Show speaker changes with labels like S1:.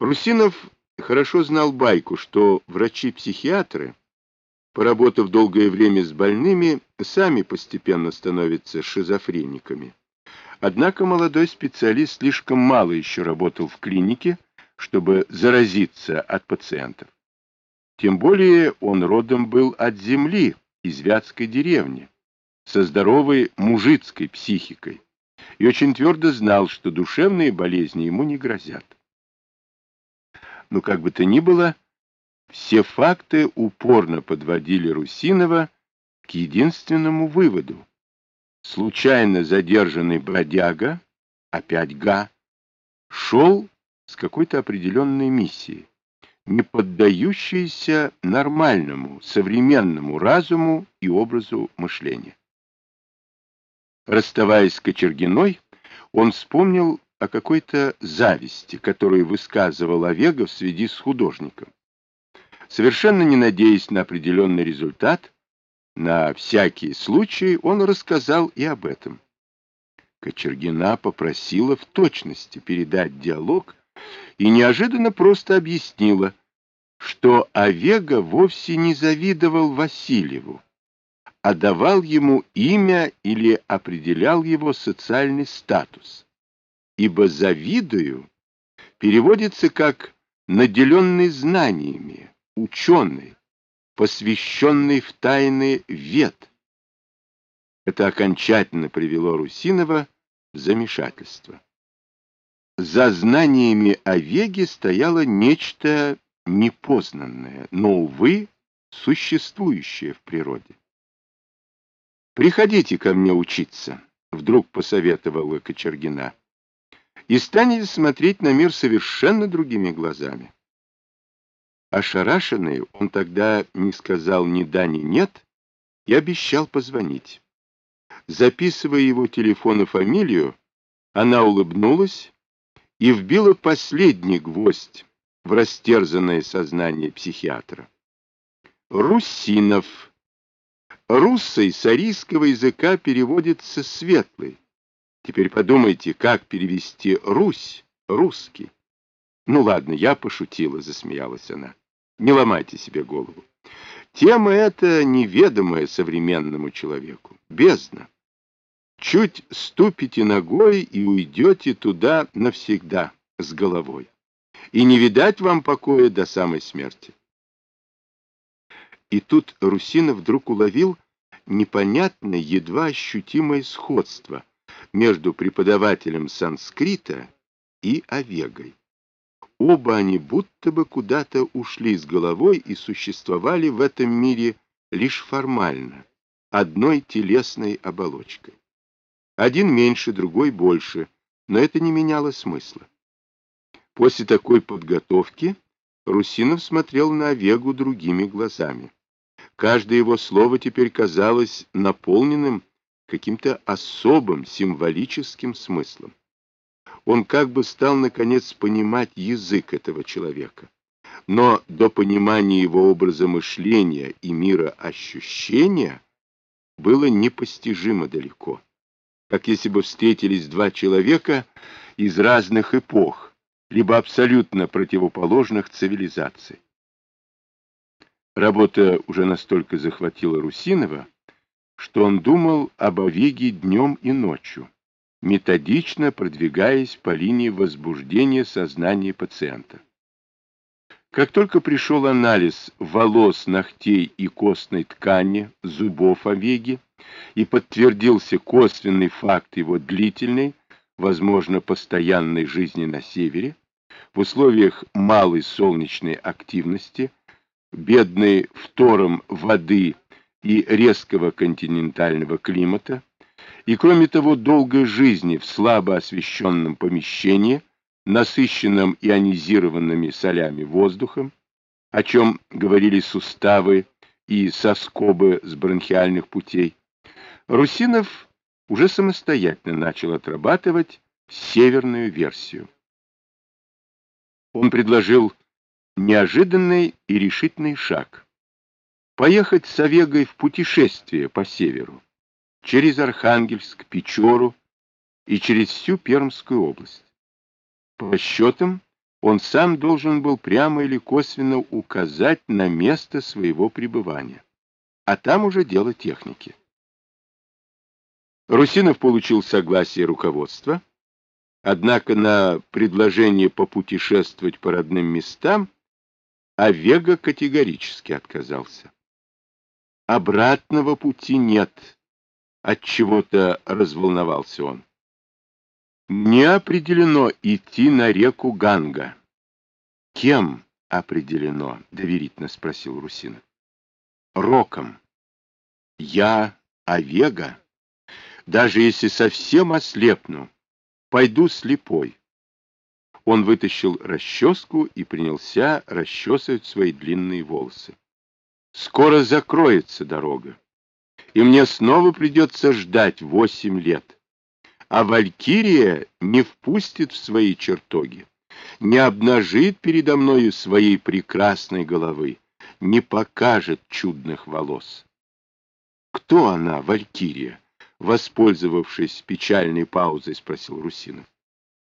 S1: Русинов хорошо знал байку, что врачи-психиатры, поработав долгое время с больными, сами постепенно становятся шизофрениками. Однако молодой специалист слишком мало еще работал в клинике, чтобы заразиться от пациентов. Тем более он родом был от земли, из Вятской деревни, со здоровой мужицкой психикой, и очень твердо знал, что душевные болезни ему не грозят. Но как бы то ни было, все факты упорно подводили Русинова к единственному выводу. Случайно задержанный бродяга, опять Га, шел с какой-то определенной миссией, не поддающейся нормальному, современному разуму и образу мышления. Расставаясь с Кочергиной, он вспомнил о какой-то зависти, которую высказывал Овега в связи с художником. Совершенно не надеясь на определенный результат, на всякий случай он рассказал и об этом. Кочергина попросила в точности передать диалог и неожиданно просто объяснила, что Овега вовсе не завидовал Васильеву, а давал ему имя или определял его социальный статус ибо «завидую» переводится как «наделенный знаниями», «ученый», «посвященный в тайны вет». Это окончательно привело Русинова в замешательство. За знаниями о Веге стояло нечто непознанное, но, увы, существующее в природе. «Приходите ко мне учиться», — вдруг посоветовала Кочергина и станете смотреть на мир совершенно другими глазами. Ошарашенный, он тогда не сказал ни да, ни нет и обещал позвонить. Записывая его телефон и фамилию, она улыбнулась и вбила последний гвоздь в растерзанное сознание психиатра. Русинов. Руссой с арийского языка переводится «светлый». Теперь подумайте, как перевести «Русь» — «русский». Ну ладно, я пошутила, засмеялась она. Не ломайте себе голову. Тема эта неведомая современному человеку. Бездна. Чуть ступите ногой и уйдете туда навсегда, с головой. И не видать вам покоя до самой смерти. И тут Русина вдруг уловил непонятное, едва ощутимое сходство — между преподавателем санскрита и Овегой. Оба они будто бы куда-то ушли с головой и существовали в этом мире лишь формально, одной телесной оболочкой. Один меньше, другой больше, но это не меняло смысла. После такой подготовки Русинов смотрел на Овегу другими глазами. Каждое его слово теперь казалось наполненным каким-то особым символическим смыслом. Он как бы стал, наконец, понимать язык этого человека. Но до понимания его образа мышления и мира ощущения было непостижимо далеко. Как если бы встретились два человека из разных эпох, либо абсолютно противоположных цивилизаций. Работа уже настолько захватила Русинова, что он думал об Овеге днем и ночью, методично продвигаясь по линии возбуждения сознания пациента. Как только пришел анализ волос, ногтей и костной ткани, зубов Овеги, и подтвердился косвенный факт его длительной, возможно, постоянной жизни на севере, в условиях малой солнечной активности, бедной втором воды и резкого континентального климата, и, кроме того, долгой жизни в слабо освещенном помещении, насыщенном ионизированными солями воздухом, о чем говорили суставы и соскобы с бронхиальных путей, Русинов уже самостоятельно начал отрабатывать северную версию. Он предложил неожиданный и решительный шаг – поехать с Овегой в путешествие по северу, через Архангельск, Печору и через всю Пермскую область. По расчетам, он сам должен был прямо или косвенно указать на место своего пребывания. А там уже дело техники. Русинов получил согласие руководства, однако на предложение попутешествовать по родным местам Овега категорически отказался. Обратного пути нет, от чего-то разволновался он. Не определено идти на реку Ганга. Кем определено? доверительно спросил Русинов. Роком. Я Овега. Даже если совсем ослепну, пойду слепой. Он вытащил расческу и принялся расчесывать свои длинные волосы. Скоро закроется дорога, и мне снова придется ждать восемь лет а Валькирия не впустит в свои чертоги, не обнажит передо мною своей прекрасной головы, не покажет чудных волос. Кто она, Валькирия? Воспользовавшись печальной паузой, спросил Русинов.